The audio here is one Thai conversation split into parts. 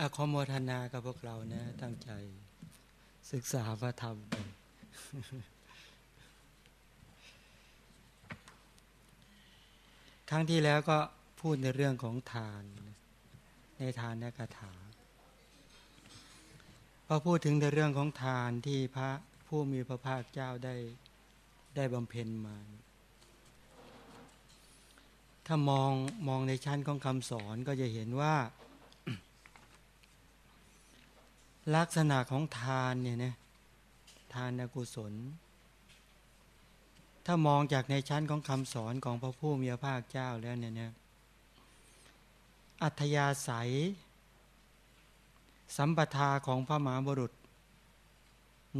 อคโมทนากับพวกเรานะ ตั้งใจ ศึกษาพระธรรมครั้งที่แล้วก็พูดในเรื่องของทาน ในทานนกถาพอพูดถึงในเรื่องของทานที่พระผู้มีพระภาคเจ้าได้ได้บำเพ็ญมา ถ้ามองมองในชั้นของคำสอนก็จะเห็นว่า ลักษณะของทานเนี่ยนะทานกุศล ถ้ามองจากในชั้นของคำสอนของพระผู้มีพระภาคเจ้าแล้วเนี่ยนะอัธยาศัย สัมปทาของพระมหาบุรุษ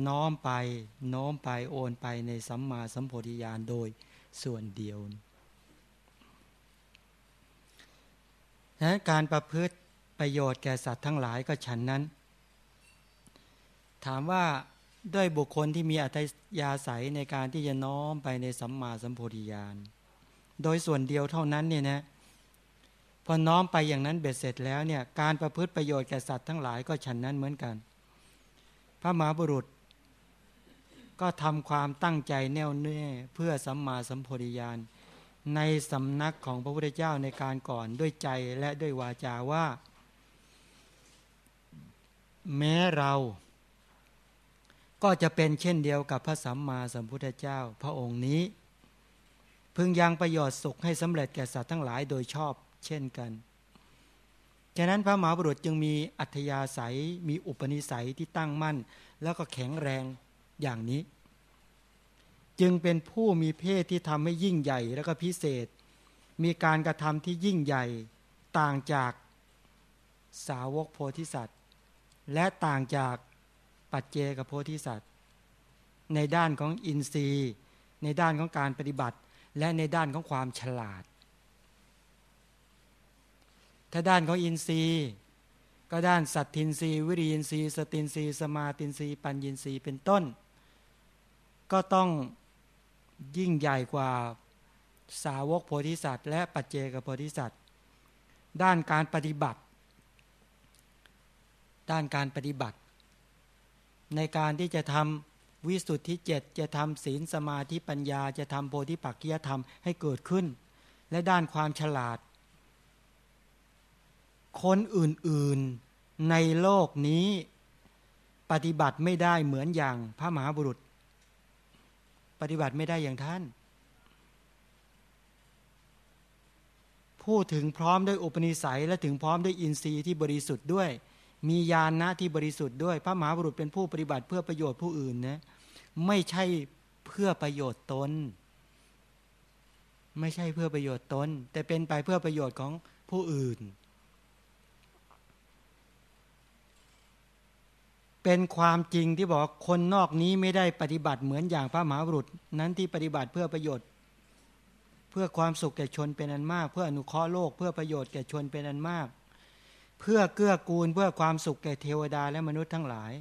น้อมไปโน้มไปโอนไปในสัมมาสัมโพธิญาณโดยส่วนเดียวนะการประพฤติประโยชน์แก่สัตว์ทั้งหลายก็ฉันนั้น ถามว่าด้วยบุคคลที่มีอัตยาศัยในการที่จะน้อมไปในสัมมาสัมโพธิญาณ โดยส่วนเดียวเท่านั้นเนี่ยนะพอน้อมไปอย่างนั้นเบ็ดเสร็จแล้วเนี่ยการประพฤติประโยชน์แก่สัตว์ทั้งหลายก็ฉันนั้นเหมือนกัน พระมหาบุรุษ ก็ทำความตั้งใจแน่วแน่เพื่อสัมมาสัมโพธิญาณ ในสำนักของพระพุทธเจ้าในการก่อนด้วยใจและด้วยวาจาว่า แม้เรา ก็จะเป็นเช่นเดียวกับพระสัมมาสัมพุทธเจ้า พระองค์นี้ พึงยังประโยชน์สุขให้สำเร็จแก่สัตว์ทั้งหลายโดยชอบเช่นกันฉะนั้นพระมหาบุรุษจึงมีอัธยาศัยมีอุปนิสัยที่ตั้งมั่น แล้วก็แข็งแรงอย่างนี้ จึงเป็นผู้มีเพศที่ทำให้ยิ่งใหญ่แล้วก็พิเศษ มีการกระทำที่ยิ่งใหญ่ต่างจากสาวกโพธิสัตว์ และต่างจาก ปัจเจกโพธิสัตว์ ในด้านของอินทรีย์ ในด้านของการปฏิบัติ และในด้านของความฉลาด ถ้าด้านของอินทรีย์ ก็ด้านสัตทินทรีย์วิริยินทรีย์สตินทรีย์สมาตินทรีย์ปัญญินทรีย์เป็นต้น ก็ต้องยิ่งใหญ่กว่าสาวกโพธิสัตว์ และปัจเจกโพธิสัตว์ ด้านการปฏิบัติ ด้านการปฏิบัติ ในการที่จะทำวิสุทธิเจ็ดจะทำศีลสมาธิปัญญา จะทำโพธิปักกิยธรรมให้เกิดขึ้น และด้านความฉลาด คนอื่นๆในโลกนี้ปฏิบัติไม่ได้เหมือนอย่างพระมหาบุรุษ ปฏิบัติไม่ได้อย่างท่าน พูดถึงพร้อมด้วยอุปนิสัยและถึงพร้อมด้วยอินทรีย์ที่บริสุทธิ์ด้วย มีญาณนะที่บริสุทธิ์ด้วย พระมหาบุรุษเป็นผู้ปฏิบัติเพื่อประโยชน์ผู้อื่นนะไม่ใช่เพื่อประโยชน์ตน ไม่ใช่เพื่อประโยชน์ตน แต่เป็นไปเพื่อประโยชน์ของผู้อื่น เป็นความจริงที่บอกคนนอกนี้ไม่ได้ปฏิบัติเหมือนอย่างพระมหาบุรุษนั้นที่ปฏิบัติเพื่อประโยชน์ เพื่อความสุขแก่ชนเป็นอันมาก เพื่ออนุเคราะห์โลกเพื่อประโยชน์แก่ชนเป็นอันมาก เพื่อเกื้อกูลเพื่อความสุขแก่เทวดาและมนุษย์ทั้งหลาย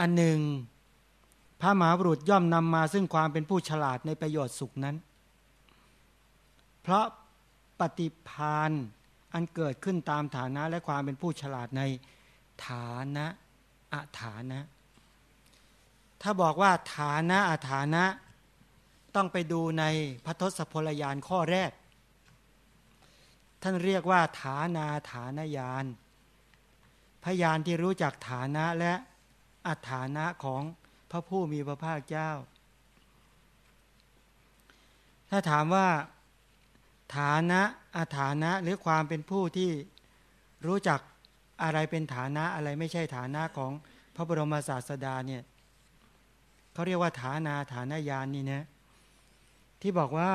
อันหนึ่ง พระมหาบุรุษย่อมนำมาซึ่งความเป็นผู้ฉลาดในประโยชน์สุขนั้น เพราะปฏิพานอันเกิดขึ้นตามฐานะและความเป็นผู้ฉลาดในฐานะอาฐานะ ถ้าบอกว่าฐานะอาฐานะ ต้องไปดูในพระทศพลยานข้อแรก ท่านเรียกว่าฐานาฐานยานพยานที่รู้จักฐานะและอัฐานะของพระผู้มีพระภาคเจ้า ถ้าถามว่าฐานะอาฐานะหรือความเป็นผู้ที่รู้จักอะไรเป็นฐานะอะไรไม่ใช่ฐานะของพระบรมศาสดาเนี่ยเขาเรียกว่าฐานาฐานยานนี่นะที่บอกว่า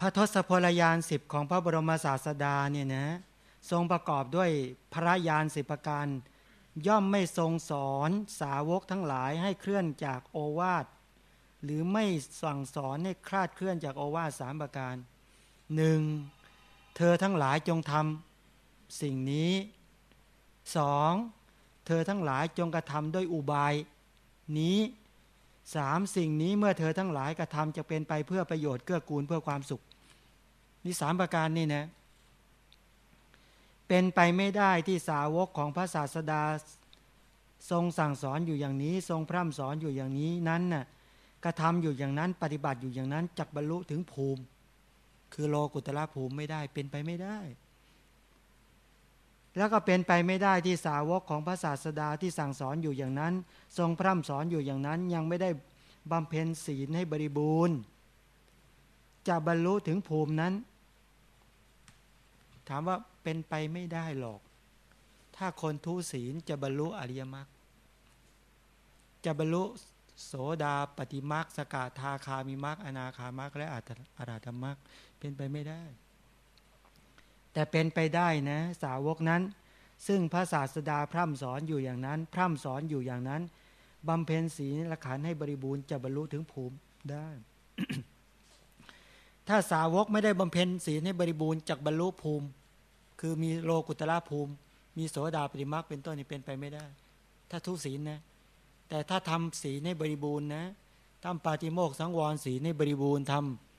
พระทศพลยานสิบของพระบรมศาสดาเนี่ยนะทรงประกอบด้วยพระยานสิบประการ ย่อมไม่ทรงสอนสาวกทั้งหลายให้เคลื่อนจากโอวาทหรือไม่สั่งสอนให้คลาดเคลื่อนจากโอวาทสามประการหนึ่งเธอทั้งหลายจงทำสิ่งนี้สองเธอทั้งหลายจงกระทำด้วยอุบายนี้ สามสิ่งนี้เมื่อเธอทั้งหลายกระทำจะเป็นไปเพื่อประโยชน์เกื้อกูลเพื่อความสุข นี่สามประการนี่นะเป็นไปไม่ได้ที่สาวกของพระศาสดาทรงสั่งสอนอยู่อย่างนี้ ทรงพร่ำสอนอยู่อย่างนี้นั้นน่ะกระทำอยู่อย่างนั้น ปฏิบัติอยู่อย่างนั้นจักบรรลุถึงภูมิ คือโลกุตละภูมิไม่ได้เป็นไปไม่ได้ แล้วก็เป็นไปไม่ได้ที่สาวกของพระศาสดาที่สั่งสอนอยู่อย่างนั้น ทรงพร่ำสอนอยู่อย่างนั้นยังไม่ได้บำเพ็ญศีลให้บริบูรณ์ จะบรรลุถึงภูมินั้น ถามว่าเป็นไปไม่ได้หรอก ถ้าคนทุศีลจะบรรลุอริยมรรคจะบรรลุโสดาปฏิมรรคสกทาคามิมรรคอนาคามรรคและอาราธมรรคเป็นไปไม่ได้ แต่เป็นไปได้นะสาวกนั้น ซึ่งพระศาสดาพร่ำสอนอยู่อย่างนั้น พร่ำสอนอยู่อย่างนั้นบำเพ็ญศีลขันให้บริบูรณ์จะบรรลุถึงภูมิได้ ถ้าสาวกไม่ได้บำเพ็ญศีลให้บริบูรณ์จากบรรลุภูมิ คือมีโลกุตละภูมิ มีโสดาปฏิมรรคเป็นต้นนี่เป็นไปไม่ได้ ถ้าทุศีลนะ แต่ถ้าทำศีลในบริบูรณ์นะทำปาติโมกสังวรศีลในบริบูรณ์ทำ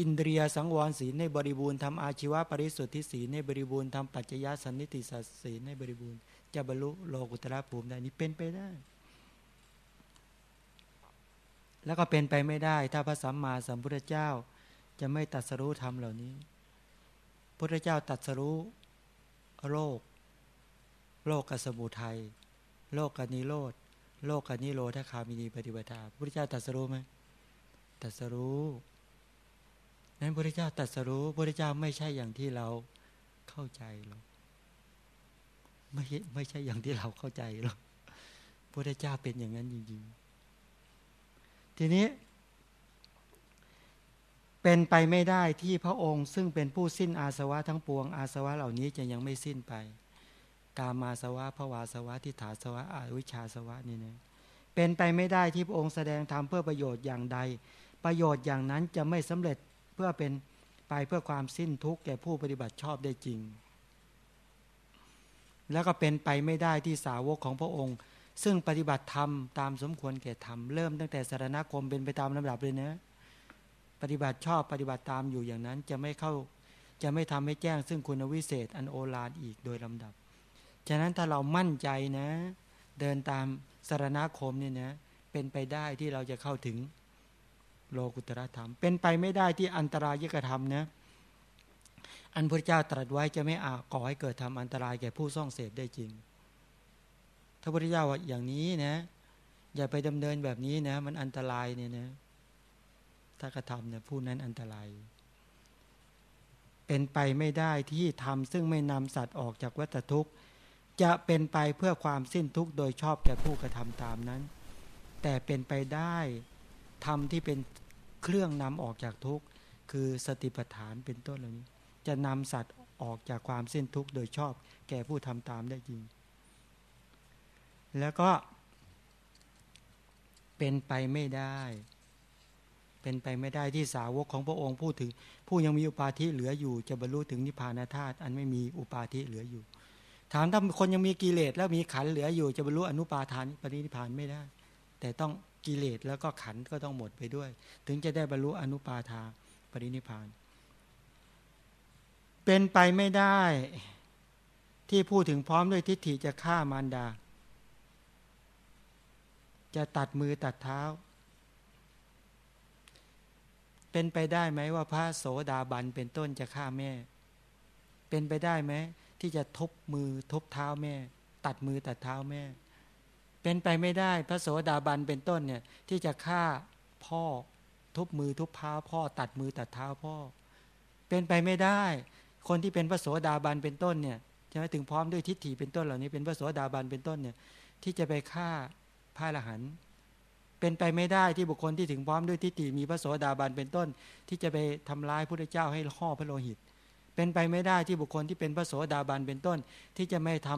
อินเดียสังวรศีลในบริบูรณ์ทำอาชีวะปริสุทธิศีลในบริบูรณ์ทำปัจจยสันนิติสัศีลในบริบูรณ์จะบรรลุโลกุตระภูมิได้นี่เป็นไปได้ แล้วก็เป็นไปไม่ได้ ถ้าพระสัมมาสัมพุทธเจ้า จะไม่ตัดสรู้ธรรมเหล่านี้พุทธเจ้าตัดสรู้โลก โลกกสมุทัยโลกกนิโรธโลกกนิโรธคามินีปฏิบัติพระพุทธเจ้าตัดสรู้ไหมตัดสรู้ นั้นพระเจ้าตัดสรู้พระเจ้าไม่ใช่อย่างที่เราเข้าใจหรอกไม่ไม่ใช่อย่างที่เราเข้าใจหรอกพระเจ้าเป็นอย่างนั้นจริงๆ ทีนี้ เป็นไปไม่ได้ที่พระองค์ ซึ่งเป็นผู้สิ้นอาสวะทั้งปวง อาสวะเหล่านี้จะยังไม่สิ้นไป กามาสวะภวาสวะทิฏฐาสวะอวิชาสวะนี่นะเป็นไปไม่ได้ที่พระองค์แสดงธรรมเพื่อประโยชน์อย่างใด ประโยชน์อย่างนั้นจะไม่สำเร็จ พื่อเป็นไปเพื่อความสิ้นทุกข์แก่ผู้ปฏิบัติชอบได้จริง แล้วก็เป็นไปไม่ได้ที่สาวกของพระองค์ ซึ่งปฏิบัติธรรมตามสมควรแก่ธรรมเริ่มตั้งแต่สารณคมเป็นไปตามลำดับเลยนะปฏิบัติชอบปฏิบัติตามอยู่อย่างนั้นจะไม่เข้าจะไม่ทำให้แจ้งซึ่งคุณวิเศษอันโอฬารอีกโดยลำดับ ฉะนั้นถ้าเรามั่นใจนะ เดินตามสารณคมเนี่ยนะเป็นไปได้ที่เราจะเข้าถึง โลกุตระธรรม เป็นไปไม่ได้ที่อันตรายยกธรรมนะอันพระเจ้าตรัสไว้จะไม่อาก่อให้เกิดทำอันตรายแก่ผู้ซ่องเสพได้จริง ถ้าพระเจ้าว่าอย่างนี้นะอย่าไปดำเนินแบบนี้นะมันอันตรายเนี่ยนะถ้ากระทำเนี่ยผู้นั้นอันตราย เป็นไปไม่ได้ที่ทำซึ่งไม่นำสัตว์ออกจากวัฏทุกข์ จะเป็นไปเพื่อความสิ้นทุกข์โดยชอบแก่ผู้กระทำตามนั้น แต่เป็นไปได้ทำที่เป็น เครื่องนำออกจากทุกข์คือสติปัฏฐานเป็นต้นเหล่านี้ จะนำสัตว์ออกจากความสิ้นทุกข์โดยชอบแก่ผู้ทำตามได้จริง แล้วก็เป็นไปไม่ได้ เป็นไปไม่ได้ที่สาวกของพระองค์พูดถึง ผู้ยังมีอุปาทิเหลืออยู่ จะบรรลุถึงนิพพานธาตุอันไม่มีอุปาทิเหลืออยู่ ถามถ้าคนยังมีกิเลสแล้วมีขันเหลืออยู่ จะบรรลุอนุปาทานปรินิพานไม่ได้ แต่ต้อง กิเลสแล้วก็ขันก็ต้องหมดไปด้วย ถึงจะได้บรรลุอนุปาทาปรินิพาน เป็นไปไม่ได้ที่พูดถึงพร้อมด้วยทิฏฐิจะฆ่ามารดา จะตัดมือตัดเท้า เป็นไปได้ไหมว่าพระโสดาบันเป็นต้นจะฆ่าแม่ เป็นไปได้ไหมที่จะทุบมือทุบเท้าแม่ ตัดมือตัดเท้าแม่ เป็นไปไม่ได้พระโสดาบันเป็นต้นเนี่ยที่จะฆ่าพ่อทุบมือทุบเท้าพ่อ ตัดมือตัดเท้าพ่อ เป็นไปไม่ได้ คนที่เป็นพระโสดาบันเป็นต้นเนี่ยจะถึงพร้อมด้วยทิฏฐิเป็นต้นเหล่านี้เป็นพระโสดาบันเป็นต้นเนี่ยที่จะไปฆ่าพระอรหันต์เป็นไปไม่ได้ที่บุคคลที่ถึงพร้อมด้วยทิฏฐิมีพระโสดาบันเป็นต้น ที่จะไปทำร้ายพระเจ้าให้ห่อพระโลหิต เป็นไปไม่ได้ที่บุคคลที่เป็นพระโสดาบันเป็นต้น ที่จะไม่ท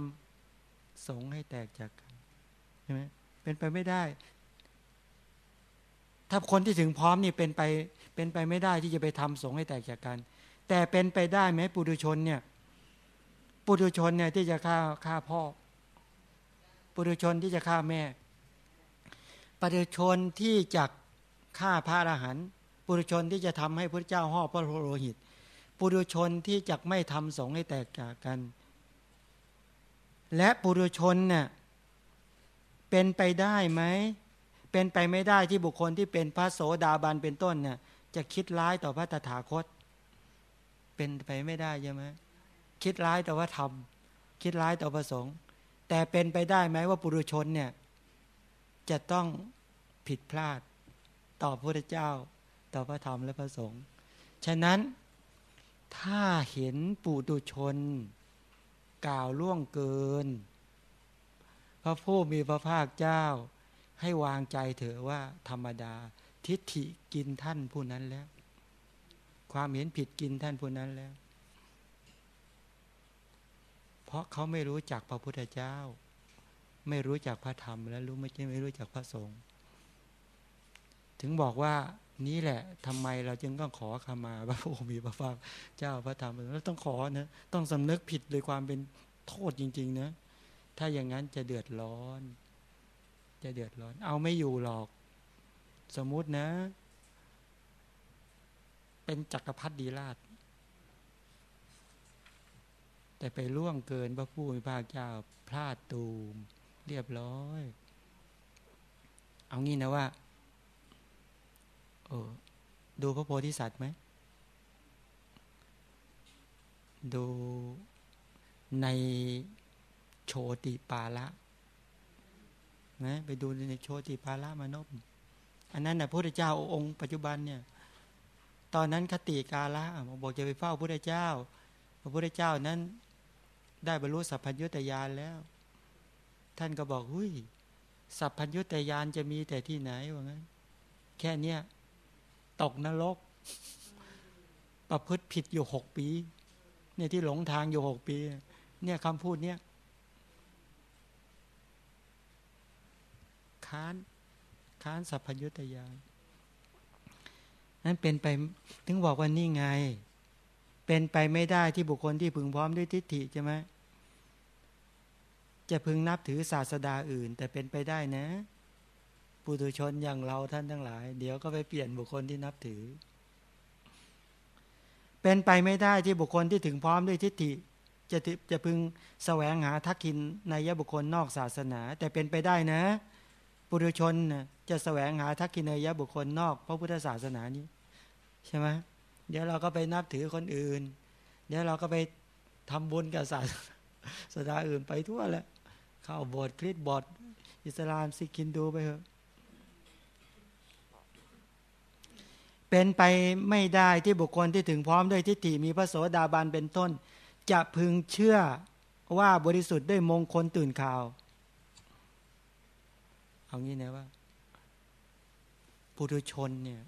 ำสงให้แตกจาก ใช่ไหมเป็นไปไม่ได้ ถ้าคนที่ถึงพร้อมนี่เป็นไป เป็นไปไม่ได้ที่จะไปทำสงให้แตกจากกัน แต่เป็นไปได้ไหมปุถุชนเนี่ย ปุถุชนเนี่ยที่จะฆ่าฆ่าพ่อ ปุถุชนที่จะฆ่าแม่ ปุถุชนที่จะฆ่าพระอรหันต์ ปุถุชนที่จะทำให้พระเจ้าห่อพระโลหิต ปุถุชนที่จะไม่ทำสงให้แตกจากกัน และปุถุชนเนี่ย เป็นไปได้ไหม เป็นไปไม่ได้ที่บุคคลที่เป็นพระโสดาบันเป็นต้นเนี่ยจะคิดร้ายต่อพระตถาคต เป็นไปไม่ได้ใช่ไหมคิดร้ายต่อว่าธรรม คิดร้ายต่อประสงค์แต่เป็นไปได้ไหมว่าปุถุชนเนี่ยจะต้องผิดพลาดต่อพระเจ้า ต่อพระธรรมและพระสงฆ์ฉะนั้นถ้าเห็นปุถุชน กล่าวล่วงเกิน พระผู้มีพระภาคเจ้า ให้วางใจเถอะว่าธรรมดา ทิฏฐิกินท่านผู้นั้นแล้ว ความเห็นผิดกินท่านผู้นั้นแล้ว เพราะเขาไม่รู้จักพระพุทธเจ้า ไม่รู้จักพระธรรม และรู้ไม่ใช่ไม่รู้จักพระสงฆ์ถึงบอกว่านี้แหละทำไมเราจึงต้องขอขมาพระผู้มีพระภาคเจ้าพระธรรมแล้วต้องขอนะต้องสำนึกผิดโดยความเป็นโทษจริง ๆ นะ ถ้าอย่างนั้นจะเดือดร้อน จะเดือดร้อน เอาไม่อยู่หรอก สมมุตินะ เป็นจักรพรรดิราช แต่ไปล่วงเกินพระผู้มีพระเจ้าพลาดตูม เรียบร้อย เอางี้นะว่าเออดูพระโพธิสัตว์ไหม ดูใน โชติปาละนะไปดูในโชติปาละมานพอันนั้นนะพระพุทธเจ้าองค์ปัจจุบันเนี่ย ตอนนั้นคติกาละบอกจะไปเฝ้าพระพุทธเจ้า พระพุทธเจ้านั้น ได้บรรลุสัพพัญญุตยานแล้ว ท่านก็บอกหุ้ยสัพพัญญุตยานจะมีแต่ที่ไหนวะงั้น แค่เนี้ยตกนรก ประพฤติผิดอยู่หกปี เนี่ยที่หลงทางอยู่หกปี เนี่ยคำพูดเนี่ย ค้าน ค้านสัพพยุตยานนั้นเป็นไปถึงบอกว่านี่ไง เป็นไปไม่ได้ที่บุคคลที่พึงพร้อมด้วยทิฏฐิใช่ไหมจะพึงนับถือศาสดาอื่น แต่เป็นไปได้นะ ปุถุชนอย่างเราท่านทั้งหลาย เดี๋ยวก็ไปเปลี่ยนบุคคลที่นับถือ เป็นไปไม่ได้ที่บุคคลที่ถึงพร้อมด้วยทิฏฐิ จะจะพึงแสวงหาทักขินในยบุคคลนอกศาสนา แต่เป็นไปได้นะ ปุถุชนจะแสวงหาทักขินในยบุคคลนอกพระพุทธศาสนานี้ใช่ไหมเดี๋ยวเราก็ไปนับถือคนอื่น เดี๋ยวเราก็ไปทำบุญกับศาสนาอื่นไปทั่วแหละเข้าโบสถ์คริสต์บอดอิสลามซิกินดูไปเถอะเป็นไปไม่ได้ที่บุคคลที่ถึงพร้อมด้วยทิฏฐิมีพระโสดาบันเป็นต้น จะพึงเชื่อว่าบริสุทธิ์ด้วยมงคลตื่นข่าว เอางี้นะว่าปุถุชนเนี่ย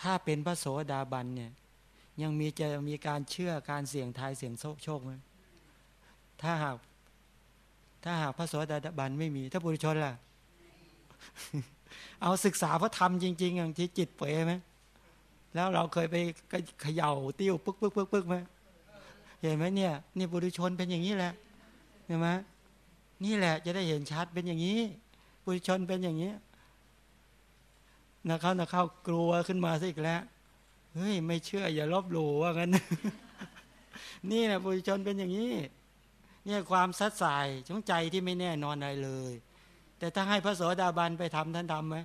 ถ้าเป็นพระโสดาบันเนี่ย ยังมีจะมีการเชื่อการเสี่ยงทายเสี่ยงโชคไหมถ้าหากถ้าหากพระโสดาบันไม่มี ถ้าปุถุชนล่ะ เอาศึกษาพระธรรมจริงๆอย่างที่จิตเป๋ไหมแล้วเราเคยไปเขย่าติ้วปึ๊กปึ๊กปึ๊กปึ๊กไหมเห็นไหมเนี่ยนี่บุรุชนเป็นอย่างนี้แหละเห็นไหม นี่แหละจะได้เห็นชัดเป็นอย่างนี้บุรุชนเป็นอย่างนี้นะเขานะเข้ากลัวขึ้นมาสิอีกแล้วเฮ้ยไม่เชื่อ อย่าลบหลู่ว่างั้น นี่นะบุรุชนเป็นอย่างนี้ เนี่ยความสัดสายชงใจที่ไม่แน่นอนอะไรเลย แต่ถ้าให้พระโสดาบันไปทำท่านทำไหม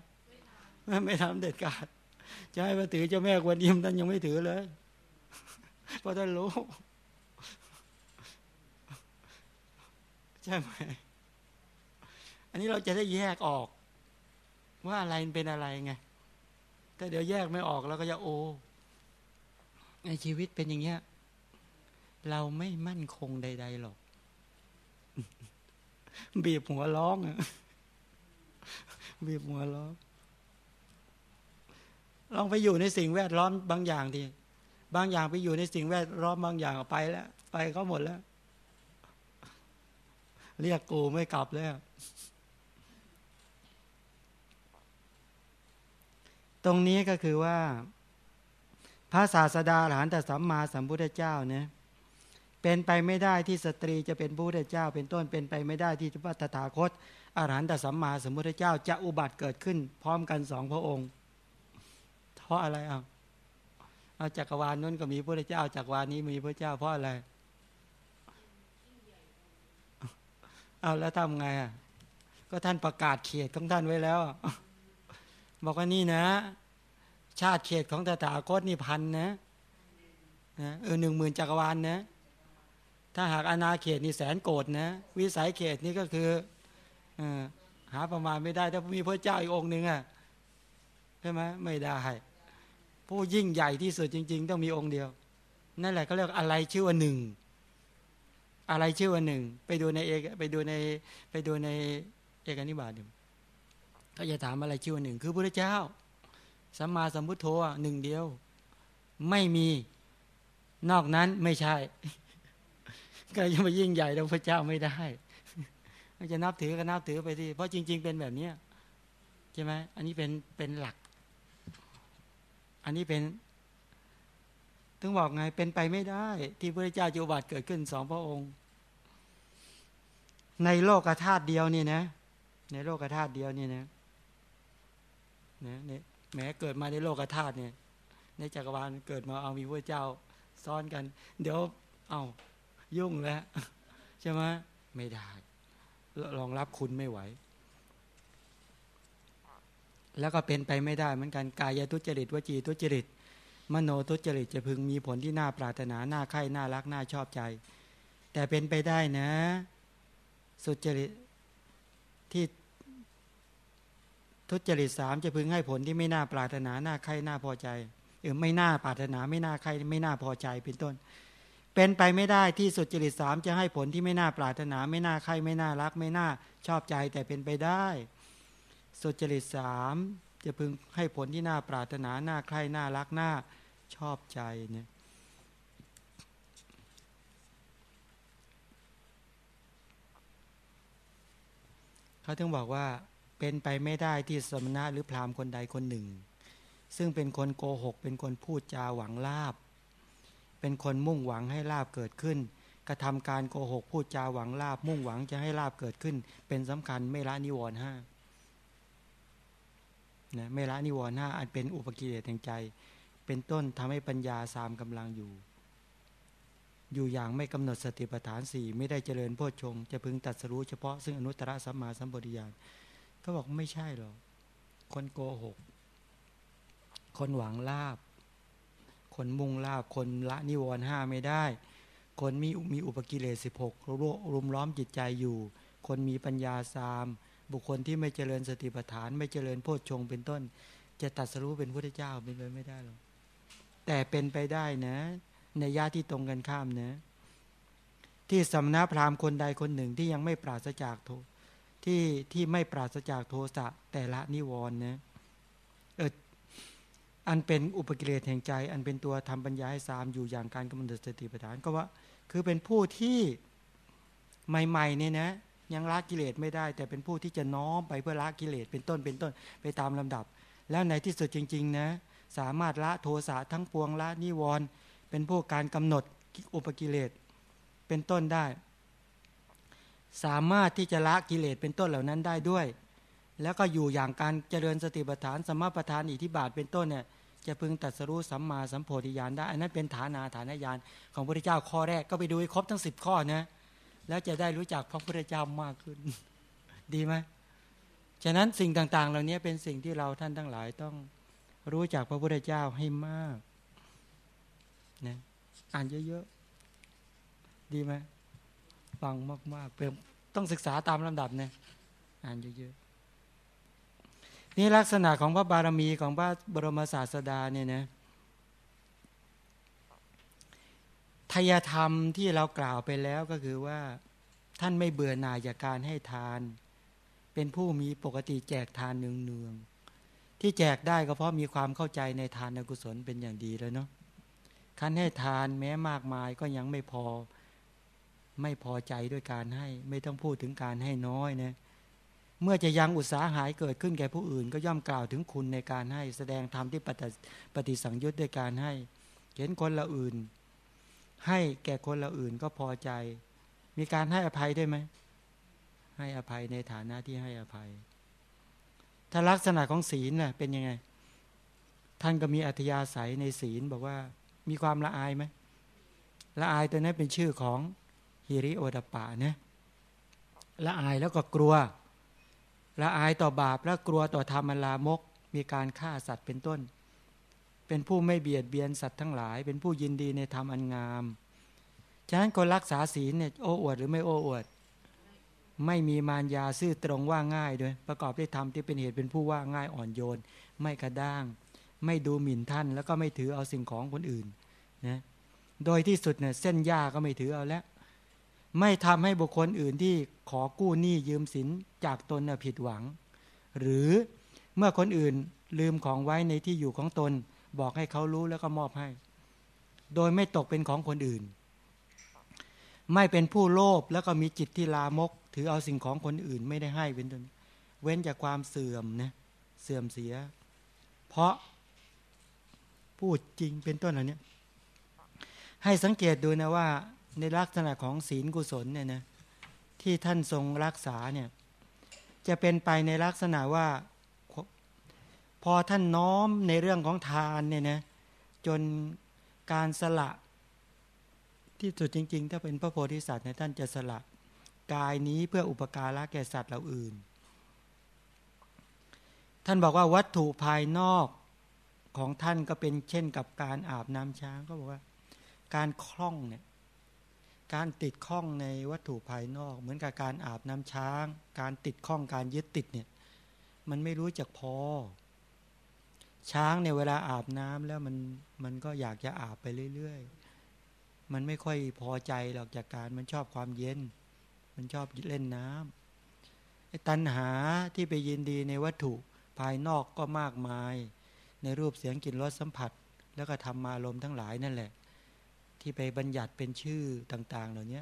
ไม่ทำเด็ดขาดจะให้มาถือเจ้าแม่กวนอิมท่านยังไม่ถือเลยเพราะท่านรู้ ใช่ไหมอันนี้เราจะได้แยกออก ว่าอะไรเป็นอะไรไงแต่เดี๋ยวแยกไม่ออกเราก็จะโอ้ในชีวิตเป็นอย่างเงี้ย เราไม่มั่นคงใด ๆหรอก บีบหัวร้องอะบีบหัวล้อง ลองไปอยู่ในสิ่งแวดล้อมบางอย่างดีบางอย่างไปอยู่ในสิ่งแวดล้อมบางอย่างไปแล้ว ไปก็หมดแล้ว เรียกกูไม่กลับแล้ว ตรงนี้ก็คือว่า พระศาสดาหลานแต่สัมมาสัมพุทธเจ้าเนี่ยเป็นไปไม่ได้ที่สตรีจะเป็นพระพุทธเจ้า เป็นต้นเป็นไปไม่ได้ที่พระตถาคตอรหันตสัมมาสัมพุทธเจ้า จะอุบัติเกิดขึ้น พร้อมกันสองพระองค์ เพราะอะไรอะเอาจักรวาลนู้นก็มีพระเจ้าจักรวาลนี้มีพระเจ้าเพราะอะไร เอาแล้วทำไงอะก็ท่านประกาศเขตของท่านไว้แล้ว บอกว่านี่นะ ชาติเขตของตถาคตนี่พันนะนะเออหนึ่งหมื่นจักรวาลนะถ้าหากอนาเขตนี่แสนโกดนะ วิสัยเขตนี่ก็คืออหาประมาณไม่ได้ ถ้ามีพระเจ้าอีกองค์หนึ่งอะใช่ไหมไม่ได้ ผู้ยิ่งใหญ่ที่สุดจริง ๆ ต้องมีองค์เดียว นั่นแหละเขาเรียกอะไรชื่อว่าหนึ่ง อะไรชื่อว่าหนึ่ง ไปดูในเอกไปดูในไปดูในเอกนิบาตเขาจะถามอะไรชื่อว่าหนึ่ง คือพระเจ้าสัมมาสัมพุทโธหนึ่งเดียว ไม่มีนอกนั้นไม่ใช่ ก็จะมายิ่งใหญ่เราพระเจ้าไม่ได้จะนับถือก็นับถือไปที่เพราะจริง ๆ เป็นแบบนี้ใช่ไหมอันนี้เป็นเป็นหลัก อันนี้เป็นถึงบอกไงเป็นไปไม่ได้ ที่พระเจ้าจุบัติเกิดขึ้นสองพระองค์ ในโลกธาตุเดียวนี่นะ ในโลกธาตุเดียวนี่นะนะเนี่ยแม้เกิดมาในโลกธาตุเนี่ย ในจักรวาลเกิดมาเอามีพระเจ้าซ้อนกัน เดี๋ยวเอายุ่งแล้วใช่ไหมไม่ได้รองรับคุณไม่ไหว แล้วก็เป็นไปไม่ได้เหมือนกันกายทุจริตวจีทุจริต มโนทุจริตจะพึงมีผลที่น่าปรารถนา น่าใคร่น่ารัก น่าชอบใจ แต่เป็นไปได้นะ สุจริตที่ทุจริตสามจะพึงให้ผลที่ไม่น่าปรารถนาน่าใคร่น่าพอใจเออไม่น่าปรารถนาไม่น่าใคร่ไม่น่าพอใจเป็นต้น เป็นไปไม่ได้ที่สุจริตสามจะให้ผลที่ไม่น่าปรารถนา ไม่น่าใคร่ไม่น่ารัก ไม่น่าชอบใจแต่เป็นไปได้ สุจริตสามจะพึงให้ผลที่น่าปรารถนาน่าใคร่น่ารักน่าชอบใจเนี่ย เขาถึงบอกว่าเป็นไปไม่ได้ที่สมณะหรือพราหมณ์คนใดคนหนึ่ง ซึ่งเป็นคนโกหก เป็นคนพูดจาหวังลาบ เป็นคนมุ่งหวังให้ลาบเกิดขึ้น กระทำการโกหก พูดจาหวังลาบ มุ่งหวังจะให้ลาบเกิดขึ้น เป็นสำคัญไม่ละนิวรณ์ห้านะไม่ละนิวรณ์ห้าอันเป็นอุปกิเลสแห่งใจ เป็นต้นทำให้ปัญญาสามกำลังอยู่ อยู่อย่างไม่กำหนดสติปัฏฐานสี่ไม่ได้เจริญโพชฌงจะพึงตัดสรู้เฉพาะซึ่งอนุตตรสัมมาสัมปวิญาณก็บอกไม่ใช่หรอกคนโกหก คนหวังลาบ คนมุ่งลาบ คนละนิวรณ์ห้าไม่ได้ คนมีมีอุปกิเลสสิบหกรุมล้อมจิตใจอยู่ คนมีปัญญาสาม บุคคลที่ไม่เจริญสติปัฏฐาน ไม่เจริญโพชฌงเป็นต้น จะตัดสรู้เป็นพระเจ้าเป็นไปไม่ได้หรอกแต่เป็นไปได้นะ ในญาติที่ตรงกันข้ามเนะที่สำนักพราหมณ์คนใดคนหนึ่งที่ยังไม่ปราศจากโทที่ที่ไม่ปราศจากโทสะแต่ละนิวรณ์นะเอออันเป็นอุปกิเลสแห่งใจ อันเป็นตัวทำปัญญาให้สามอยู่อย่างการกำหนดสติปัฏฐานก็ว่า คือเป็นผู้ที่ใหม่ๆเนี่ยนะยังละกิเลสไม่ได้ แต่เป็นผู้ที่จะน้อมไปเพื่อละกิเลสเป็นต้นเป็นต้นไปตามลำดับ แล้วในที่สุดจริง ๆ นะ สามารถละโทสะทั้งปวงละนิวรณ์ เป็นผู้การกำหนดอุปกิเลสเป็นต้นได้ สามารถที่จะละกิเลสเป็นต้นเหล่านั้นได้ด้วย แล้วก็อยู่อย่างการเจริญสติปัฏฐานสมปัฏฐานอิทิบาทเป็นต้นเนี่ยจะพึงตัดสรู้สัมมาสัมโพธิญาณได้ อันนั้นเป็นฐานาฐานญาณของพระพุทธเจ้าข้อแรกก็ไปดูให้ครบทั้งสิบข้อนะแล้วจะได้รู้จักพระพุทธเจ้ามากขึ้น ดีไหมฉะนั้นสิ่งต่างๆ เหล่านี้เป็นสิ่งที่เราท่านทั้งหลายต้องรู้จักพระพุทธเจ้าให้มาก อ่านเยอะๆ ดีไหมฟังมากๆเพิ่มต้องศึกษาตามลำดับเนี่ยอ่านเยอะๆ นี่ลักษณะของพระบารมีของพระบรมศาสดาเนี่ยนะทายธรรมที่เรากล่าวไปแล้วก็คือว่าท่านไม่เบื่อหน่ายจากการให้ทาน เป็นผู้มีปกติแจกทานเนืองๆที่แจกได้ก็เพราะมีความเข้าใจในทานกุศลเป็นอย่างดีเลยเนาะ คันให้ทานแม้มากมายก็ยังไม่พอ ไม่พอใจด้วยการให้ ไม่ต้องพูดถึงการให้น้อยนะเมื่อจะยังอุตสาหายเกิดขึ้นแก่ผู้อื่น ก็ย่อมกล่าวถึงคุณในการให้ แสดงธรรมที่ปฏิสังยุตด้วยการให้ เห็นคนละอื่น ให้แก่คนละอื่นก็พอใจ มีการให้อภัยได้ไหมให้อภัยในฐานะที่ให้อภัย ถ้าลักษณะของศีลน่ะเป็นยังไง ท่านก็มีอัธยาศัยในศีลบอกว่า มีความละอายไหมละอายตัวนั้นเป็นชื่อของฮิริโอตปะนะละอายแล้วก็กลัว ละอายต่อบาปและกลัวต่อธรรมลามก มีการฆ่าสัตว์เป็นต้น เป็นผู้ไม่เบียดเบียนสัตว์ทั้งหลาย เป็นผู้ยินดีในธรรมอันงาม ฉะนั้นคนรักษาศีลเนี่ยโอ้อวดหรือไม่โอ้อวด ไม่มีมารยาซื่อตรงว่าง่ายด้วย ประกอบด้วยธรรมที่เป็นเหตุเป็นผู้ว่าง่ายอ่อนโยน ไม่กระด้าง ไม่ดูหมิ่นท่าน แล้วก็ไม่ถือเอาสิ่งของคนอื่นนะโดยที่สุดเนี่ยเส้นยาก็ไม่ถือเอาแล้ว ไม่ทำให้บุคคลอื่นที่ขอกู้หนี้ยืมสินจากตนผิดหวัง หรือเมื่อคนอื่นลืมของไว้ในที่อยู่ของตน บอกให้เขารู้แล้วก็มอบให้ โดยไม่ตกเป็นของคนอื่น ไม่เป็นผู้โลภแล้วก็มีจิตที่ลามก ถือเอาสิ่งของคนอื่นไม่ได้ให้เป็นต้นเว้นจากความเสื่อมนะเสื่อมเสีย เพราะ พูดจริงเป็นต้นเหล่านี้ให้สังเกตดูนะว่าในลักษณะของศีลกุศลเนี่ยนะที่ท่านทรงรักษาเนี่ยจะเป็นไปในลักษณะว่า พอท่านน้อมในเรื่องของทานเนี่ยนะจนการสละที่สุดจริง ๆ ถ้าเป็นพระโพธิสัตว์เนี่ยท่านจะสละกายนี้เพื่ออุปการะแก่สัตว์เหล่าอื่น ท่านบอกว่าวัตถุภายนอก ของท่านก็เป็นเช่นกับการอาบน้ำช้างก็บอกว่า การคล่องเนี่ยการติดข้องในวัตถุภายนอก เหมือนกับการอาบน้ำช้าง การติดข้องการยึดติดเนี่ยมันไม่รู้จักพอ ช้างเนี่ยเวลาอาบน้ำแล้วมันมันก็อยากจะอาบไปเรื่อยๆ มันไม่ค่อยพอใจหรอกจากการมันชอบความเย็น มันชอบเล่นน้ำไอ้ตัณหาที่ไปยินดีในวัตถุภายนอกก็มากมาย ในรูปเสียงกลิ่นรสสัมผัส แล้วก็ทำมาลมทั้งหลายนั่นแหละ ที่ไปบัญญัติเป็นชื่อต่าง ๆ เหล่านี้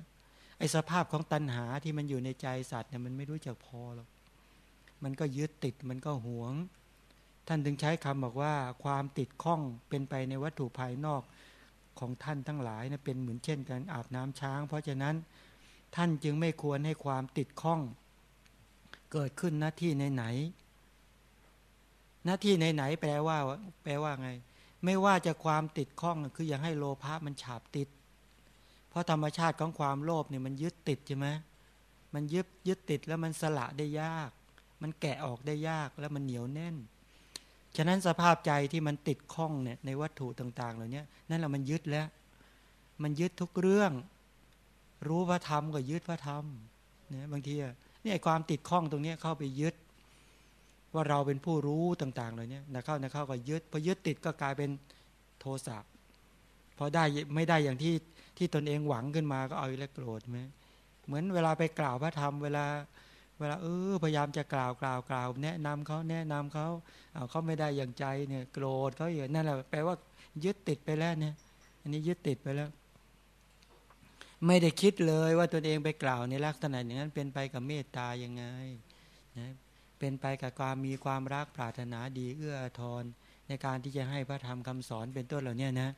ไอสภาพของตัณหาที่มันอยู่ในใจสัตว์เนี่ยมันไม่รู้จักพอหรอกมันก็ยึดติดมันก็หวง ท่านถึงใช้คำบอกว่า ความติดข้องเป็นไปในวัตถุภายนอกของท่านทั้งหลายนะเป็นเหมือนเช่นการอาบน้ำช้าง เพราะฉะนั้นท่านจึงไม่ควรให้ความติดข้อง เกิดขึ้นหน้าที่ไหนไหน้าที่ไหนไหนแปลว่า แปลว่าไง ไม่ว่าจะความติดข้องคืออย่าให้โลภะมันฉาบติด เพราะธรรมชาติของความโลภเนี่ยมันยึดติดใช่ไหมมันยึดยึดติดแล้วมันสละได้ยาก มันแกะออกได้ยากแล้วมันเหนียวแน่น ฉะนั้นสภาพใจที่มันติดข้องเนี่ยในวัตถุต่าง ๆ เหล่านี้นั่นแหละมันยึดแล้ว มันยึดทุกเรื่อง รู้พระธรรมก็ยึดพระธรรมเนี่ยบางทีเนี่ยความติดข้องตรงนี้เข้าไปยึด ว่าเราเป็นผู้รู้ต่างๆเลยเนี่ยนะเข้านะเข้าก็ยึดพอยึดติดก็กลายเป็นโทสะพอได้ไม่ได้อย่างที่ที่ตนเองหวังขึ้นมาก็เอาอีกแล้วโกรธไหมเหมือนเวลาไปกล่าวพระธรรมเวลาเวลาเออพยายามจะกล่าวกล่าวกล่าว แนะนำเขาแนะนำเขาเอาเขาไม่ได้อย่างใจเนี่ยโกรธเขาอย่างนั่นแหละแปลว่ายึดติดไปแล้วเนี่ย อันนี้ยึดติดไปแล้ว ไม่ได้คิดเลยว่าตนเองไปกล่าวในลักษณะอย่างนั้นเป็นไปกับเมตตายังไงนะ เป็นไปกับความมีความรักปรารถนาดีเอื้อทอนในการที่จะให้พระธรรมคำสอนเป็นต้นเหล่านี้นะ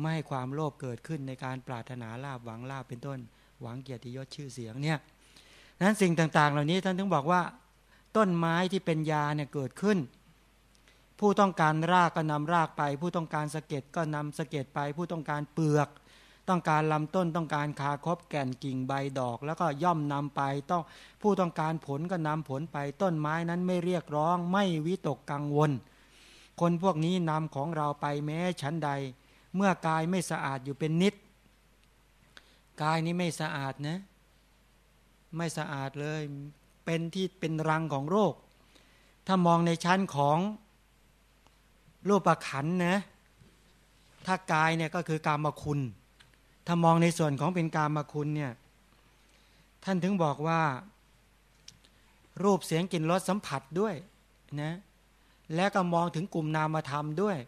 ไม่ให้ความโลภเกิดขึ้นในการปรารถนาลาบหวังลาบเป็นต้น หวังเกียรติยศชื่อเสียงเนี่ยนั้นสิ่งต่างๆ เหล่านี้ท่านถึงบอกว่า ต้นไม้ที่เป็นยาเนี่ยเกิดขึ้น ผู้ต้องการรากก็นำรากไป ผู้ต้องการสะเก็ดก็นำสะเก็ดไป ผู้ต้องการเปลือก ต้องการลำต้นต้องการคาครบแก่นกิ่งใบดอก แล้วก็ย่อมนำไปต้องผู้ต้องการผลก็นำผลไปต้นไม้นั้นไม่เรียกร้อง ไม่วิตกกังวล คนพวกนี้นำของเราไปแม้ชั้นใด เมื่อกายไม่สะอาดอยู่เป็นนิด กายนี้ไม่สะอาดนะ ไม่สะอาดเลยเป็นที่เป็นรังของโรค ถ้ามองในชั้นของรูปขันนะ ถ้ากายเนี่ยก็คือกามคุณ ถ้ามองในส่วนของเป็นกามาคุณเนี่ยท่านถึงบอกว่า รูปเสียงกลิ่นรสสัมผัสด้วยนะและก็มองถึงกลุ่มนามธรรมด้วย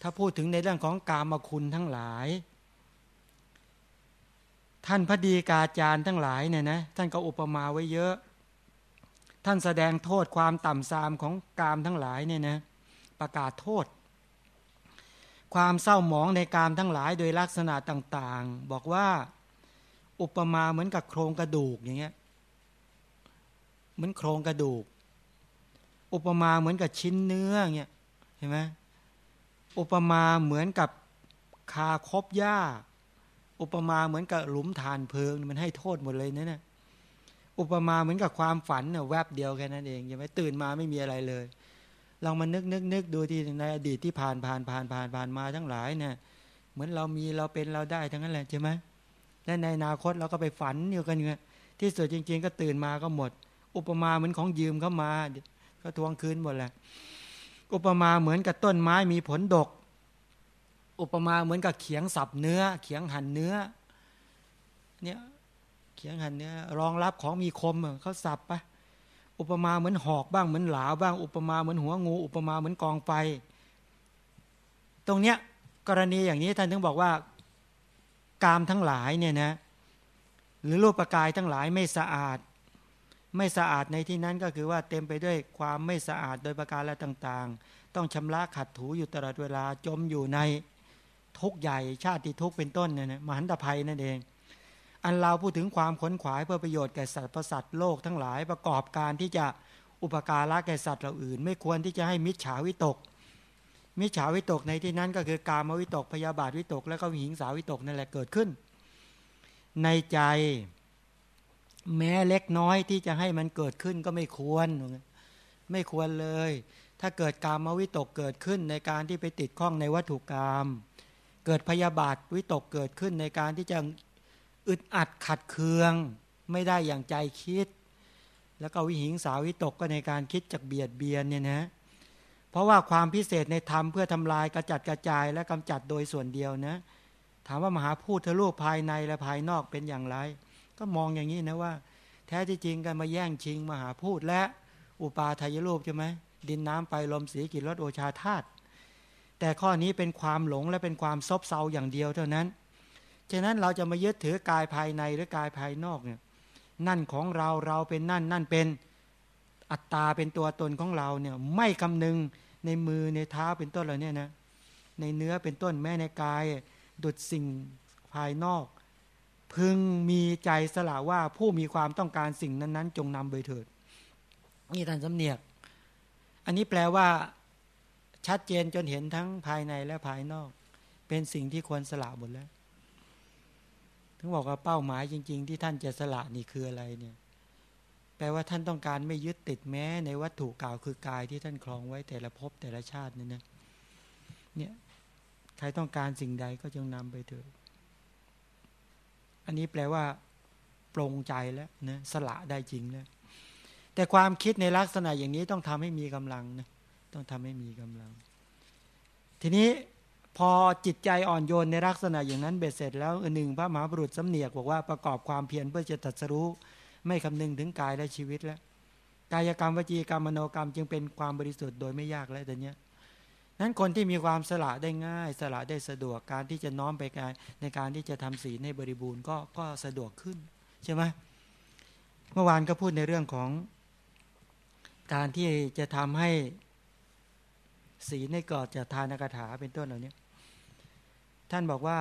ถ้าพูดถึงในเรื่องของกามาคุณทั้งหลาย ท่านพระดีกาจารย์ทั้งหลายเนี่ยนะท่านก็อุปมาไว้เยอะ ท่านแสดงโทษความต่ำทรามของกามทั้งหลายเนี่ยนะประกาศโทษ ความเศร้าหมองในกามทั้งหลายโดยลักษณะต่าง ๆ บอกว่าอุปมาเหมือนกับโครงกระดูกอย่างเงี้ยเหมือนโครงกระดูก อุปมาเหมือนกับชิ้นเนื้อเงี้ยเห็นไหมอุปมาเหมือนกับคาคบหญ้า อุปมาเหมือนกับหลุมฐานเพลิง มันให้โทษหมดเลยนะเนี่ยอุปมาเหมือนกับความฝันเนี่ยแวบเดียวแค่นั้นเองยังไม่ตื่นมาไม่มีอะไรเลย ลองมานึกนึกนึกดูที่ในอดีตที่ผ่านผ่านผ่านผ่านผ่านมาทั้งหลายเนี่ยเหมือนเรามีเราเป็นเราได้ทั้งนั้นแหละใช่ไหมและในอนาคตเราก็ไปฝันอยู่กันเงี้ยที่สุดจริง ๆ ก็ตื่นมาก็หมด อุปมาเหมือนของยืมเข้ามา ก็ทวงคืนหมดแหละอุปมาเหมือนกับต้นไม้มีผลดก อุปมาเหมือนกับเขียงสับเนื้อ เขียงหั่นเนื้อเนี่ยเขียงหั่นเนื้อรองรับของมีคมเขาสับปะ อุปมาเหมือนหอกบ้างเหมือนหลาบ้าง อุปมาเหมือนหัวงู อุปมาเหมือนกองไฟ ตรงเนี้ยกรณีอย่างนี้ท่านถึงบอกว่ากามทั้งหลายเนี่ยนะหรือรูปประกายทั้งหลายไม่สะอาด ไม่สะอาดในที่นั้นก็คือว่าเต็มไปด้วยความไม่สะอาดโดยประการและต่างๆ ต้องชำระขัดถูอยู่ตลอดเวลาจมอยู่ในทุกใหญ่ชาติทุกเป็นต้นเนี่ยนะมหันตภัยนั่นเอง อันเราพูดถึงความขนขวายเพื่อประโยชน์แก่สัตว์ประสัตว์โลกทั้งหลายประกอบการที่จะอุปการะแก่สัตว์เหล่าอื่น ไม่ควรที่จะให้มิจฉาวิตก มิจฉาวิตกในที่นั้นก็คือการมวิตกพยาบาทวิตก แล้วก็หิงสาวิตกนั่นแหละเกิดขึ้น ในใจแม้เล็กน้อยที่จะให้มันเกิดขึ้นก็ไม่ควร ไม่ควรเลย ถ้าเกิดการมวิตกเกิดขึ้นในการที่ไปติดข้องในวัตถุกรรม เกิดพยาบาทวิตกเกิดขึ้นในการที่จะ อึดอัดขัดเคือง ไม่ได้อย่างใจคิด แล้วก็วิหิงสาวิตกก็ในการคิดจากเบียดเบียนเนี่ยนะเพราะว่าความพิเศษในธรรมเพื่อทำลายกระจัดกระจายและกำจัดโดยส่วนเดียวนะ ถามว่ามหาพูดทะลุภายในและภายนอกเป็นอย่างไร ก็มองอย่างนี้นะว่า แท้ที่จริงกันมาแย่งชิงมหาพูดและอุปาทายรูปใช่ไหมดินน้ำไปลมสีกิรสโอชาธาตุแต่ข้อนี้เป็นความหลงและเป็นความซบเซาอย่างเดียวเท่านั้น ฉะนั้นเราจะมายึดถือกายภายในหรือกายภายนอกเนี่ยนั่นของเราเราเป็นนั่นนั่นเป็นอัตตาเป็นตัวตนของเราเนี่ยไม่คำนึงในมือในเท้าเป็นต้นเหล่านี้นะในเนื้อเป็นต้นแม่ในกาย ดุดสิ่งภายนอก พึงมีใจสละว่าผู้มีความต้องการสิ่งนั้นๆ จงนำไปเถิดนี่ท่านสำเนียก อันนี้แปลว่า ชัดเจนจนเห็นทั้งภายในและภายนอก เป็นสิ่งที่ควรสละหมดแล้ว ถึงบอกว่าเป้าหมายจริง ๆ ที่ท่านจะสละนี่คืออะไรเนี่ย แปลว่าท่านต้องการไม่ยึดติดแม้ ในวัตถุกล่าวคือกายที่ท่านคลองไว้แต่ละภพแต่ละชาตินี่นะเนี่ยใครต้องการสิ่งใดก็จงนำไปเถิดอันนี้แปลว่าปรงใจแล้วนะสละได้จริงแล้วแต่ความคิดในลักษณะอย่างนี้ต้องทำให้มีกำลังนะต้องทำให้มีกำลัง ทีนี้ พอจิตใจอ่อนโยนในลักษณะอย่างนั้นเบ็ดเสร็จแล้วหนึ่งพระมหาบุรุษสำเนียกบอกว่าประกอบความเพียรเพื่อจะตัดสรู้ ไม่คำนึงถึงกายและชีวิตแล้ว กายกรรมวจีกรรมมโนกรรม จึงเป็นความบริสุทธิ์โดยไม่ยากแล้วแต่เนี้ยนั้นคนที่มีความสละได้ง่าย สละได้สะดวกการที่จะน้อมไปการในการที่จะทำศีลให้บริบูรณ์ก็ก็สะดวกขึ้นใช่ไหมเมื่อวานก็พูดในเรื่องของการที่จะทำให้ศีลในกอดจะทานกถาเป็นต้นเหล่านี้ ท่านบอกว่า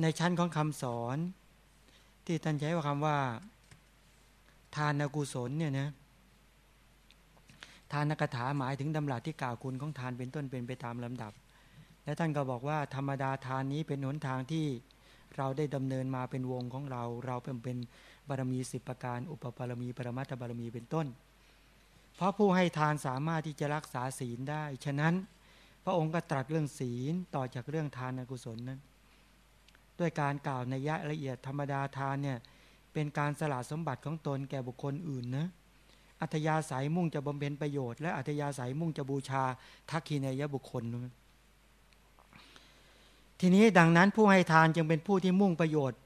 ในชั้นของคำสอน ที่ท่านใช้ว่าคำว่า ทานกุศลเนี่ยนะทานกถาหมายถึงดำรัสที่กล่าวคุณของทานเป็นต้นเป็นไปตามลำดับ และท่านก็บอกว่าธรรมดาทานนี้เป็นหนทางที่เราได้ดำเนินมาเป็นวงของเรา เราเป็นเป็นบารมีสิบประการ อุปบารมี ปรมัตถบารมีเป็นต้น เพราะผู้ให้ทานสามารถที่จะรักษาศีลได้ ฉะนั้น พระองค์ก็ตรัสเรื่องศีลต่อจากเรื่องทานกุศลนั้น ด้วยการกล่าวในยะละเอียดธรรมดาทานเนี่ยเป็นการสละสมบัติของตนแก่บุคคลอื่นนะอัธยาศัยมุ่งจะบำเพ็ญประโยชน์และอัธยาศัยมุ่งจะบูชาทักขีเนยบุคคลนะทีนี้ดังนั้นผู้ให้ทานจึงเป็นผู้ที่มุ่งประโยชน์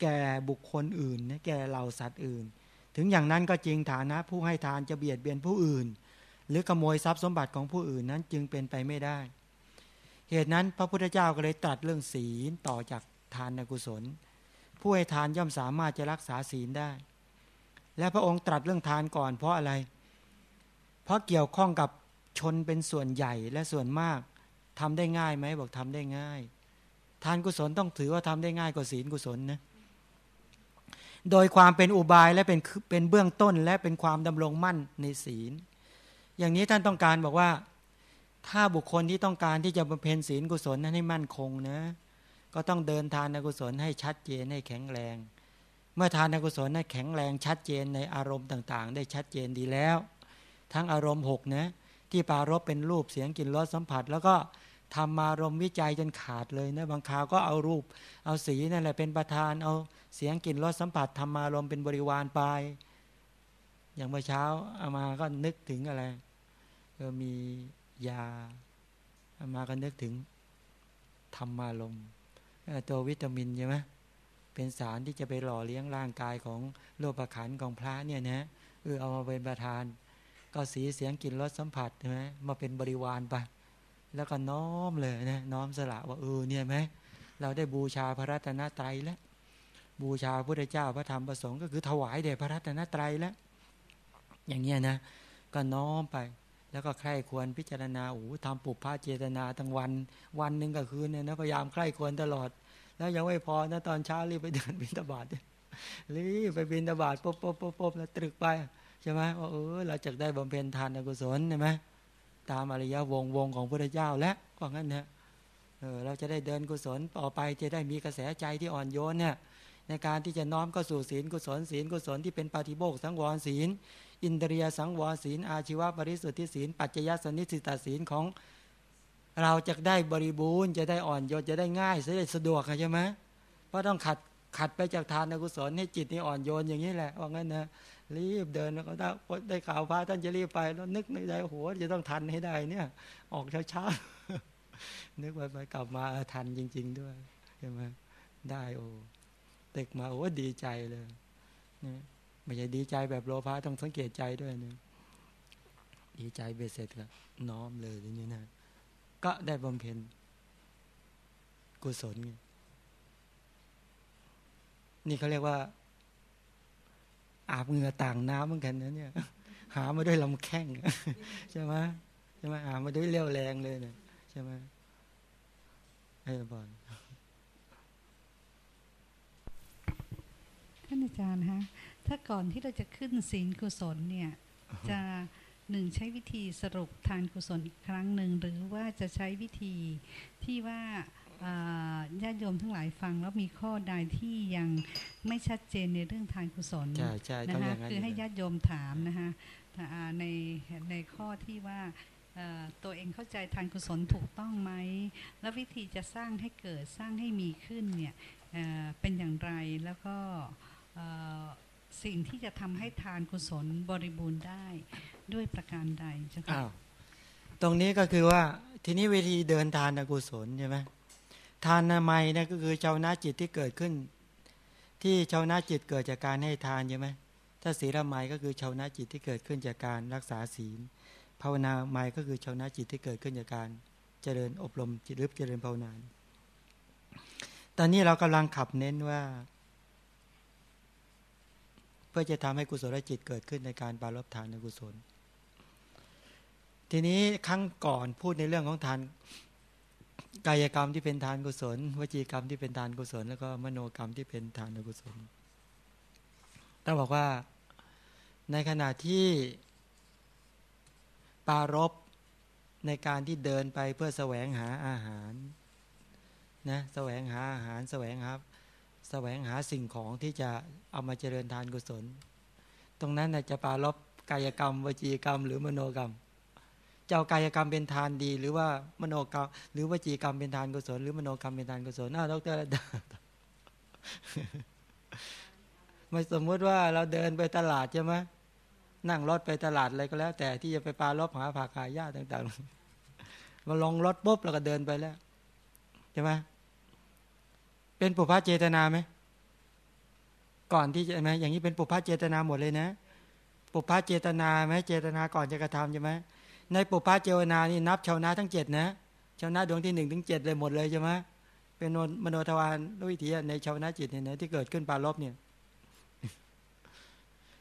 แก่บุคคลอื่นนะแก่เหล่าสัตว์อื่น ถึงอย่างนั้นก็จริงฐานะผู้ให้ทานจะเบียดเบียนผู้อื่น หรือขโมยทรัพย์สมบัติของผู้อื่นนั้นจึงเป็นไปไม่ได้ เหตุนั้นพระพุทธเจ้าก็เลยตรัสเรื่องศีลต่อจากทานกุศล ผู้ให้ทานย่อมสามารถจะรักษาศีลได้ และพระองค์ตรัสเรื่องทานก่อน เพราะอะไร เพราะเกี่ยวข้องกับชนเป็นส่วนใหญ่และส่วนมากทำได้ง่ายไหมบอกทำได้ง่าย ทานกุศลต้องถือว่าทำได้ง่ายกว่าศีลกุศลนะโดยความเป็นอุบายและเป็นเป็นเบื้องต้นและเป็นความดำรงมั่นในศีล อย่างนี้ท่านต้องการบอกว่า ถ้าบุคคลที่ต้องการที่จะบำเพ็ญศีลกุศลนั้นให้มั่นคงนะ ก็ต้องเดินทานกุศลให้ชัดเจนให้แข็งแรง เมื่อทานกุศลนั้นแข็งแรงชัดเจนในอารมณ์ต่าง ๆ ได้ชัดเจนดีแล้ว ทั้งอารมณ์หกนะที่ปารบเป็นรูปเสียงกลิ่นรสสัมผัส แล้วก็ทำมารมวิจัยจนขาดเลยนะบางคราวก็เอารูป เอาสีนั่นแหละเป็นประธานเอาเสียงกลิ่นรสสัมผัสทำมารมเป็นบริวารไป อย่างเมื่อเช้าเอามาก็นึกถึงอะไรเออมียาเอามาก็นึกถึงธรรมารมตัววิตามินใช่ไหมเป็นสารที่จะไปหล่อเลี้ยงร่างกายของโลภขันของพระเนี่ยนะเออเอามาเป็นประธาน ก็สีเสียงกลิ่นรสสัมผัสใช่ไหมมาเป็นบริวารไปแล้วก็น้อมเลยนะน้อมสละว่าเออเนี่ยไหมเราได้บูชาพระรัตนตรัยแล้ว บูชาพระเจ้าพระธรรมประสงค์ก็คือถวายแด่พระรัตนตรัยแล้ว อย่างเงี้ยนะ ก็น้อมไป แล้วก็ใคร่ควรพิจารณาโอ้ทำปุพพะเจตนาทั้งวัน วันหนึ่งกับคืนเนี่ยนะพยายามใคร่ควรตลอด แล้วยังไม่พอนะตอนเช้ารีบไปเดินบิณฑบาตรีบไปบิณฑบาตปุ๊บปุ๊บปุ๊บปุ๊บแล้วตรึกไปใช่ไหมว่าเออเราจะได้บำเพ็ญทานกุศลใช่ไหมตามอริยวงวงของพระเจ้าแล้วว่างั้นนะเออเราจะได้เดินกุศลต่อไปจะได้มีกระแสใจที่อ่อนโยนเนี่ยในการที่จะน้อมเข้าสู่ศีลกุศลศีลกุศลที่เป็นปาฏิโมกสังวรศีล อินเดียสังวรศีล อาชีวบริสุทธิศีล ปัจจยสนิสิตาศีลของเราจะได้บริบูรณ์จะได้อ่อนโยนจะได้ง่ายจะได้สะดวกใช่ไหมเพราะต้องขัดขัดไปจากทานกุศลให้จิตนี่อ่อนโยนอย่างนี้แหละว่างั้นนะรีบเดินแล้วก็ได้ได้ข่าวพระท่านจะรีบไปแล้วนึกในใจโอ้โหจะต้องทันให้ได้เนี่ย ออกเช้าๆนึกไปไปกลับมาทันจริง ๆ ด้วยใช่ไหมได้โอ้เตึกมาโอ้ดีใจเลยนี่ ไม่ใช่ดีใจแบบโลภะต้องสังเกตใจด้วยนี่ดีใจเบสเสร็จก็น้อมเลยอย่างนี้นะ ก็ได้บำเพ็ญกุศล นี่เขาเรียกว่า อาบเหงื่อต่างน้ำเหมือนกันนะเนี่ย หามาด้วยลำแข้งใช่ไหมใช่ไหมหามาด้วยเลี้ยวแรงเลยเนี่ยใช่ไหมไอ้บอลท่านอาจารย์ฮะ ถ้าก่อนที่เราจะขึ้นศีลกุศลเนี่ย จะหนึ่งใช้วิธีสรุปทานกุศลอีกครั้งหนึ่ง หรือว่าจะใช้วิธีที่ว่าญาติโยมทั้งหลายฟังแล้วมีข้อใดที่ยังไม่ชัดเจนในเรื่องทานกุศลนะคะคือให้ญาติโยมถามนะคะในในข้อที่ว่าตัวเองเข้าใจทานกุศลถูกต้องไหม แล้ววิธีจะสร้างให้เกิดสร้างให้มีขึ้นเนี่ยเป็นอย่างไรแล้วก็ สิ่งที่จะทำให้ทานกุศลบริบูรณ์ได้ด้วยประการใดเจ้ะค่ะตรงนี้ก็คือว่าทีนี้วิธีเดินทานกุศลใช่ไหมทานนามัยนะก็คือชาวนาจิตที่เกิดขึ้น ที่ชาวนาจิตเกิดจากการให้ทานใช่ไหมถ้าศีลไมยก็คือชาวนาจิตที่เกิดขึ้นจากการรักษาศีล ภาวนาไมยก็คือชาวนาจิตที่เกิดขึ้นจากการเจริญอบรมจิตรึบเจริญภาวนาตอนนี้เรากำลังขับเน้นว่า พื่อจะทำให้กุศลจิตเกิดขึ้นในการบารบทานในกุศล ทีนี้ครั้งก่อนพูดในเรื่องของทานกายกรรมที่เป็นทานกุศล วจีกรรมที่เป็นทานกุศล แล้วก็มโนกรรมที่เป็นทานกุศลต้องบอกว่าในขณะที่ปารบในการที่เดินไปเพื่อแสวงหาอาหารนะแสวงหาอาหารแสวงครับ สวงหาสิ่งของที่จะเอามาเจริญทานกุศล ตรงนั้นจะปารบกายกรรมวจีกรรม หรือมโนกรรมเจ้ากายกรรมเป็นทานดี หรือว่ามโนกรรม หรือวจีกรรมเป็นทานกุศล หรือมโนกรรมเป็นทานกุศลน่าดรไม่สมมุติว่าเราเดินไปตลาดใช่ไหมนั่งรถไปตลาดอะไรก็แล้ว แต่ที่จะไปปลารบหาผักขายหญ้าต่างๆมาลงรถปุ๊บเราก็เดินไปแล้วใช่ไหม เป็นปุพพะเจตนาไหมก่อนที่จะไหมอย่างนี้เป็นปุพพะเจตนาหมดเลยนะ ปุพพะเจตนาไหมเจตนาก่อนจะกระทำใช่ไหมในปุพพะเจวนานี่นับชาวนาทั้งเจ็ดนะชาวนาดวงที่หนึ่งถึงเจ็ดเลยหมดเลยใช่ไหมเป็นมโนทวารวิถีในชาวนาจิตเนี่ยที่เกิดขึ้นปาลบเนี่ย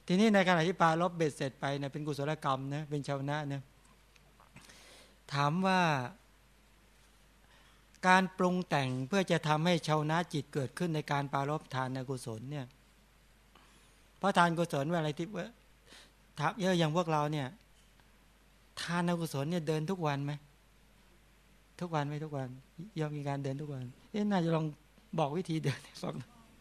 ทีนี้ในขณะที่ปาลบเบ็ดเสร็จไปเนี่ยเป็นกุศลกรรมนะเป็นชาวนาเนี่ยถามว่า การปรุงแต่งเพื่อจะทำให้ชาวนาจิตเกิดขึ้นในการปาลบทานกุศลเนี่ยเพราะทานกุศลว่าอะไรที่ว่าถามเยอะอย่างพวกเราเนี่ย ทานกุศลเนี่ยเดินทุกวันไหมทุกวันไหมทุกวันยอมมีการเดินทุกวันเอ๊ะน่าจะลองบอกวิธีเดินให้ฟังหน่อย